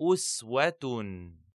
أسوة